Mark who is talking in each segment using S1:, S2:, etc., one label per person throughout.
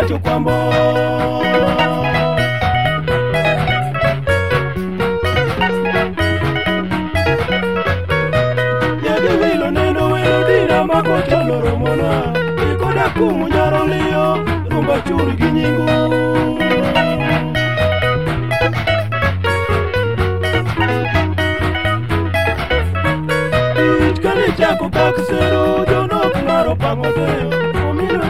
S1: kacho kwa mbo Yedhe wilo neno wilo dina makocha loro mona Ikoda kumu nyaro liyo rumba churi ginyingu Ich kann nicht ja kukakseru, du noch maro pangoseo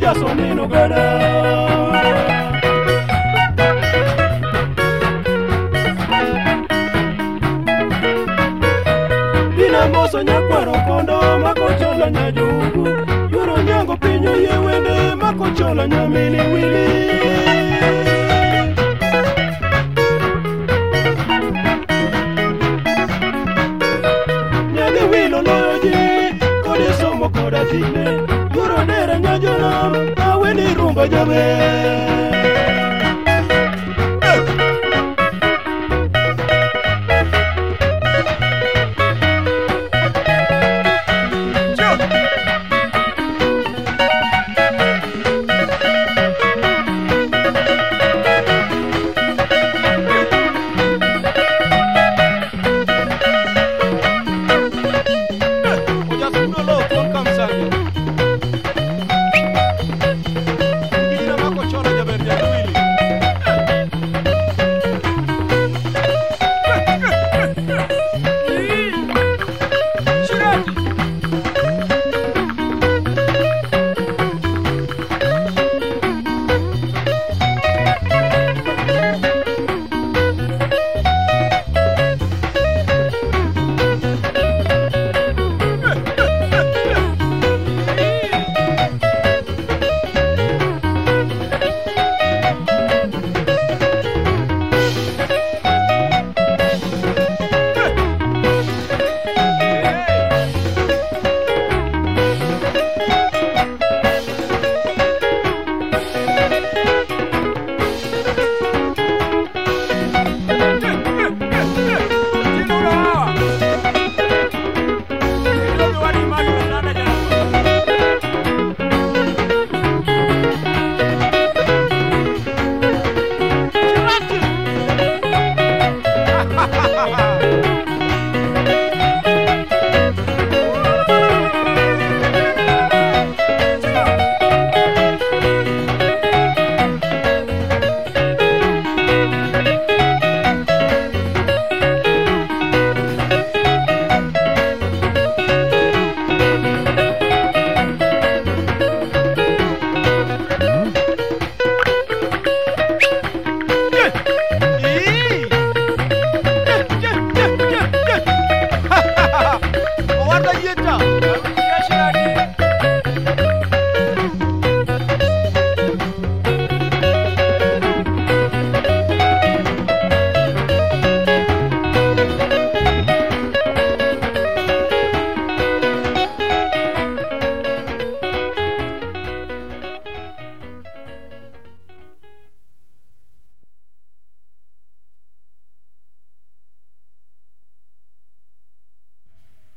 S1: ya son mi lugar. Dinamo soña cuero con doma cochola ña yugu. Yuro ñango piño y ewende, macochola ña mili willy. nawe ni rumba jabe